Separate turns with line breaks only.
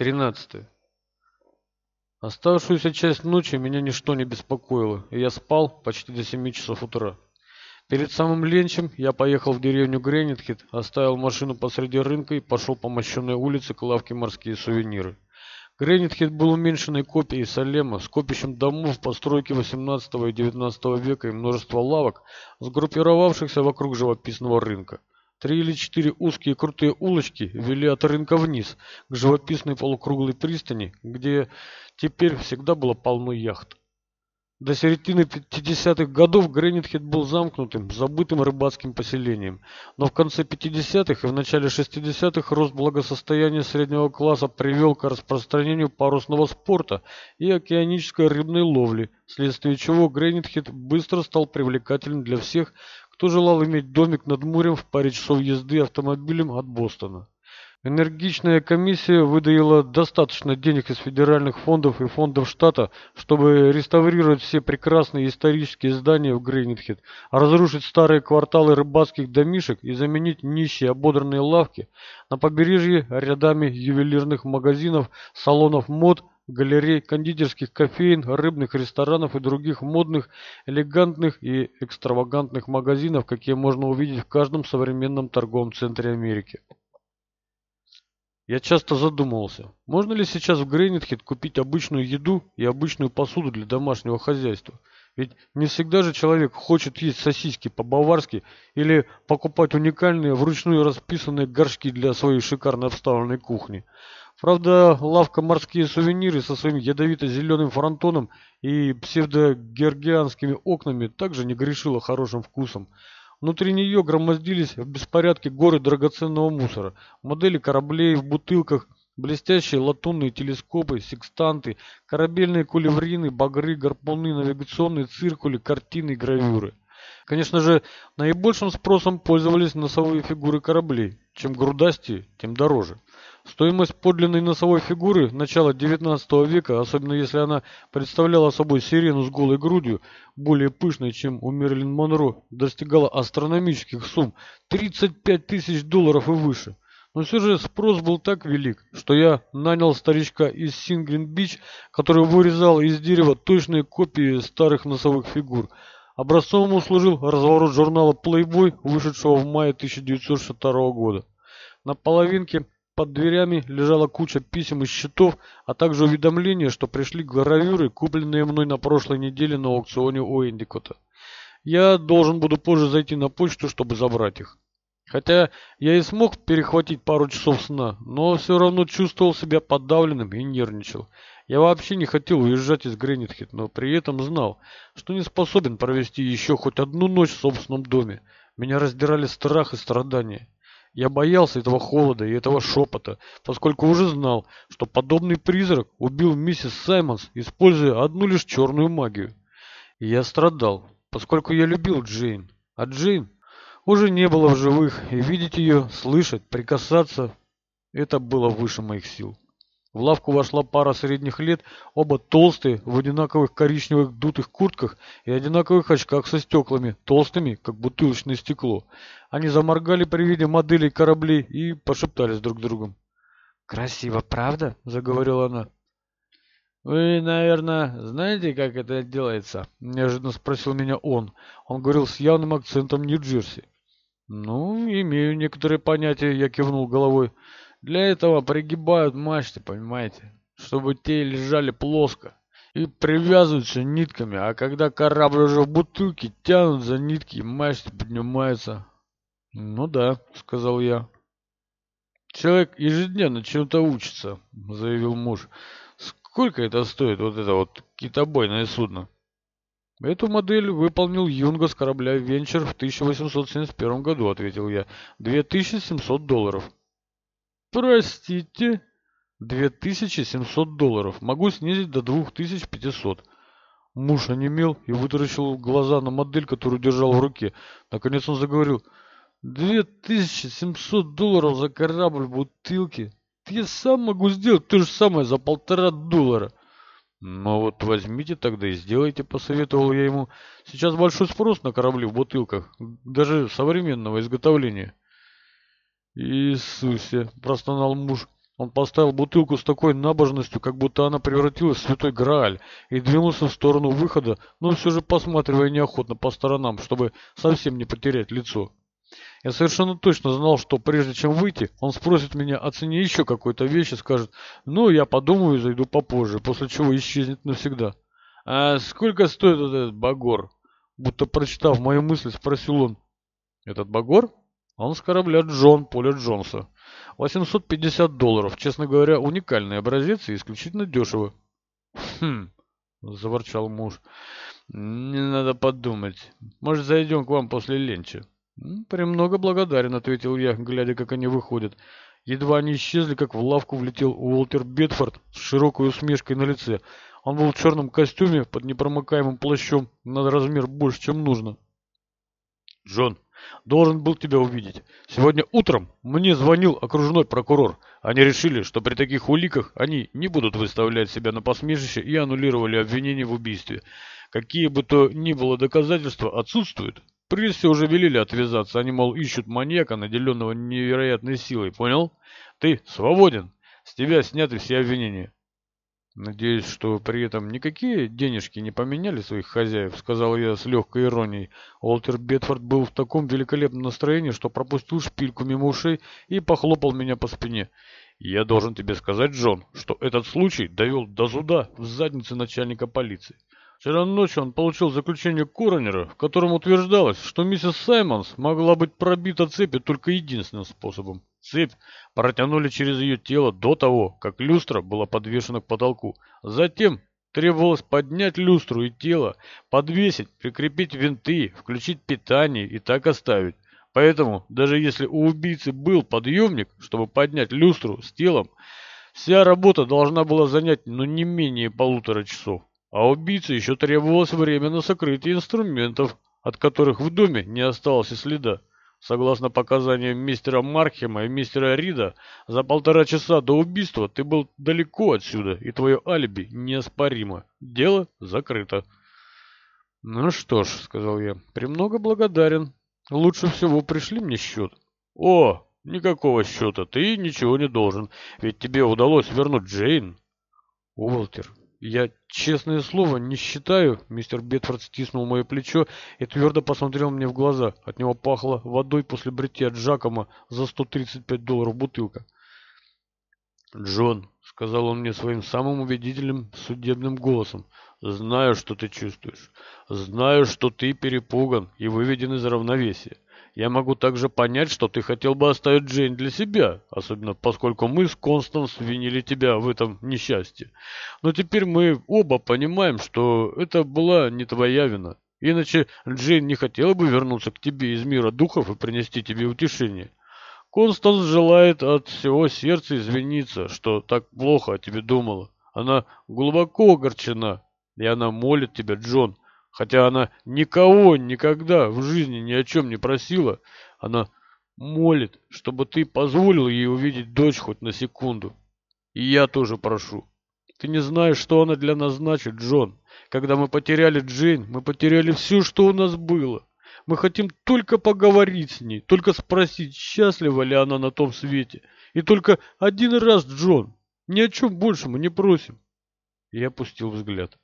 13. Оставшуюся часть ночи меня ничто не беспокоило, и я спал почти до 7 часов утра. Перед самым ленчем я поехал в деревню Гренитхит, оставил машину посреди рынка и пошел по мощенной улице к лавке «Морские сувениры». Гренитхит был уменьшенной копией Салема, скопищем домов постройки XVIII и XIX века и множество лавок, сгруппировавшихся вокруг живописного рынка. Три или четыре узкие крутые улочки вели от рынка вниз, к живописной полукруглой пристани, где теперь всегда было полно яхт. До середины 50-х годов Гренитхед был замкнутым, забытым рыбацким поселением. Но в конце 50-х и в начале 60-х рост благосостояния среднего класса привел к распространению парусного спорта и океанической рыбной ловли, вследствие чего Гренитхед быстро стал привлекательным для всех, кто желал иметь домик над морем в паре часов езды автомобилем от Бостона. Энергичная комиссия выдаила достаточно денег из федеральных фондов и фондов штата, чтобы реставрировать все прекрасные исторические здания в Грейнитхед, разрушить старые кварталы рыбацких домишек и заменить нищие ободранные лавки на побережье рядами ювелирных магазинов, салонов мод, галерей, кондитерских кофеин, рыбных ресторанов и других модных, элегантных и экстравагантных магазинов, какие можно увидеть в каждом современном торговом центре Америки. Я часто задумывался, можно ли сейчас в Грейнитхед купить обычную еду и обычную посуду для домашнего хозяйства. Ведь не всегда же человек хочет есть сосиски по-баварски или покупать уникальные вручную расписанные горшки для своей шикарно обставленной кухни. Правда, лавка «Морские сувениры» со своим ядовито-зеленым фронтоном и псевдогеоргианскими окнами также не грешила хорошим вкусом. Внутри нее громоздились в беспорядке горы драгоценного мусора, модели кораблей в бутылках, блестящие латунные телескопы, секстанты, корабельные кулеврины, багры, гарпуны, навигационные циркули, картины и гравюры. Конечно же, наибольшим спросом пользовались носовые фигуры кораблей. Чем грудастее, тем дороже. Стоимость подлинной носовой фигуры начала XIX века, особенно если она представляла собой сирену с голой грудью, более пышной, чем у Мерлин Монро, достигала астрономических сумм – 35 тысяч долларов и выше. Но все же спрос был так велик, что я нанял старичка из Сингрин-Бич, который вырезал из дерева точные копии старых носовых фигур. Образцом ему служил разворот журнала Playboy, вышедшего в мае 1962 года. На половинке под дверями лежала куча писем и счетов, а также уведомления, что пришли гравюры, купленные мной на прошлой неделе на аукционе у Эндикота. Я должен буду позже зайти на почту, чтобы забрать их. Хотя я и смог перехватить пару часов сна, но все равно чувствовал себя подавленным и нервничал. Я вообще не хотел уезжать из Гренитхит, но при этом знал, что не способен провести еще хоть одну ночь в собственном доме. Меня раздирали страх и страдания. Я боялся этого холода и этого шепота, поскольку уже знал, что подобный призрак убил миссис Саймонс, используя одну лишь черную магию. И я страдал, поскольку я любил Джейн, а Джейн уже не было в живых, и видеть ее, слышать, прикасаться – это было выше моих сил. В лавку вошла пара средних лет, оба толстые, в одинаковых коричневых дутых куртках и одинаковых очках со стеклами, толстыми, как бутылочное стекло. Они заморгали при виде моделей кораблей и пошептались друг с другом. «Красиво, правда?» — заговорила она. «Вы, наверное, знаете, как это делается?» — неожиданно спросил меня он. Он говорил с явным акцентом Нью-Джерси. «Ну, имею некоторые понятия», — я кивнул головой. Для этого пригибают мачты, понимаете, чтобы те лежали плоско. И привязываются нитками, а когда корабль уже в бутылке, тянут за нитки, и мачты поднимаются. Ну да, сказал я. Человек ежедневно чему-то учится, заявил муж. Сколько это стоит, вот это вот китобойное судно? Эту модель выполнил Юнга с корабля «Венчер» в 1871 году, ответил я. 2700 долларов. Простите. 2700 долларов. Могу снизить до 2500. Муж онемел и вытаращил глаза на модель, которую держал в руке. Наконец он заговорил. 2700 долларов за корабль в бутылке. Я сам могу сделать то же самое за полтора доллара. Ну вот возьмите тогда и сделайте, посоветовал я ему. Сейчас большой спрос на корабли в бутылках, даже современного изготовления. «Иисусе!» – простонал муж. Он поставил бутылку с такой набожностью, как будто она превратилась в святой Грааль, и двинулся в сторону выхода, но все же посматривая неохотно по сторонам, чтобы совсем не потерять лицо. Я совершенно точно знал, что прежде чем выйти, он спросит меня о цене еще какой-то вещи, скажет «Ну, я подумаю и зайду попозже», после чего исчезнет навсегда. «А сколько стоит этот багор?» Будто прочитав мои мысли, спросил он. «Этот багор?» Он с корабля Джон Поля Джонса. 850 долларов. Честно говоря, уникальный образец и исключительно дешево. Хм, заворчал муж. Не надо подумать. Может, зайдем к вам после ленча? «Премного благодарен», — ответил я, глядя, как они выходят. Едва они исчезли, как в лавку влетел Уолтер Бетфорд с широкой усмешкой на лице. Он был в черном костюме под непромокаемым плащом на размер больше, чем нужно. «Джон, Должен был тебя увидеть. Сегодня утром мне звонил окружной прокурор. Они решили, что при таких уликах они не будут выставлять себя на посмешище и аннулировали обвинение в убийстве. Какие бы то ни было доказательства отсутствуют. Прессе уже велели отвязаться. Они, мол, ищут маньяка, наделенного невероятной силой. Понял? Ты свободен. С тебя сняты все обвинения. «Надеюсь, что при этом никакие денежки не поменяли своих хозяев», — сказал я с легкой иронией. Уолтер Бетфорд был в таком великолепном настроении, что пропустил шпильку мимо ушей и похлопал меня по спине. «Я должен тебе сказать, Джон, что этот случай довел до суда в заднице начальника полиции. Вчера ночью он получил заключение коронера, в котором утверждалось, что миссис Саймонс могла быть пробита цепью только единственным способом. Цепь протянули через ее тело до того, как люстра была подвешена к потолку. Затем требовалось поднять люстру и тело, подвесить, прикрепить винты, включить питание и так оставить. Поэтому, даже если у убийцы был подъемник, чтобы поднять люстру с телом, вся работа должна была занять ну не менее полутора часов. А убийце еще требовалось время на сокрытие инструментов, от которых в доме не осталось и следа. Согласно показаниям мистера Мархема и мистера Рида, за полтора часа до убийства ты был далеко отсюда, и твое алиби неоспоримо. Дело закрыто. «Ну что ж», — сказал я, — «премного благодарен. Лучше всего пришли мне счет». «О, никакого счета, ты ничего не должен, ведь тебе удалось вернуть Джейн». «Уолтер, «Я, честное слово, не считаю...» Мистер Бетфорд стиснул мое плечо и твердо посмотрел мне в глаза. От него пахло водой после бритья Джакома за 135 долларов бутылка. «Джон», — сказал он мне своим самым убедительным судебным голосом, — «знаю, что ты чувствуешь. Знаю, что ты перепуган и выведен из равновесия. Я могу также понять, что ты хотел бы оставить Джейн для себя, особенно поскольку мы с Констанс винили тебя в этом несчастье. Но теперь мы оба понимаем, что это была не твоя вина. Иначе Джейн не хотела бы вернуться к тебе из мира духов и принести тебе утешение. Констанс желает от всего сердца извиниться, что так плохо о тебе думала. Она глубоко огорчена, и она молит тебя, Джон, Хотя она никого никогда в жизни ни о чем не просила, она молит, чтобы ты позволил ей увидеть дочь хоть на секунду. И я тоже прошу. Ты не знаешь, что она для нас значит, Джон. Когда мы потеряли Джейн, мы потеряли все, что у нас было. Мы хотим только поговорить с ней, только спросить, счастлива ли она на том свете. И только один раз, Джон. Ни о чем больше мы не просим. Я опустил взгляд.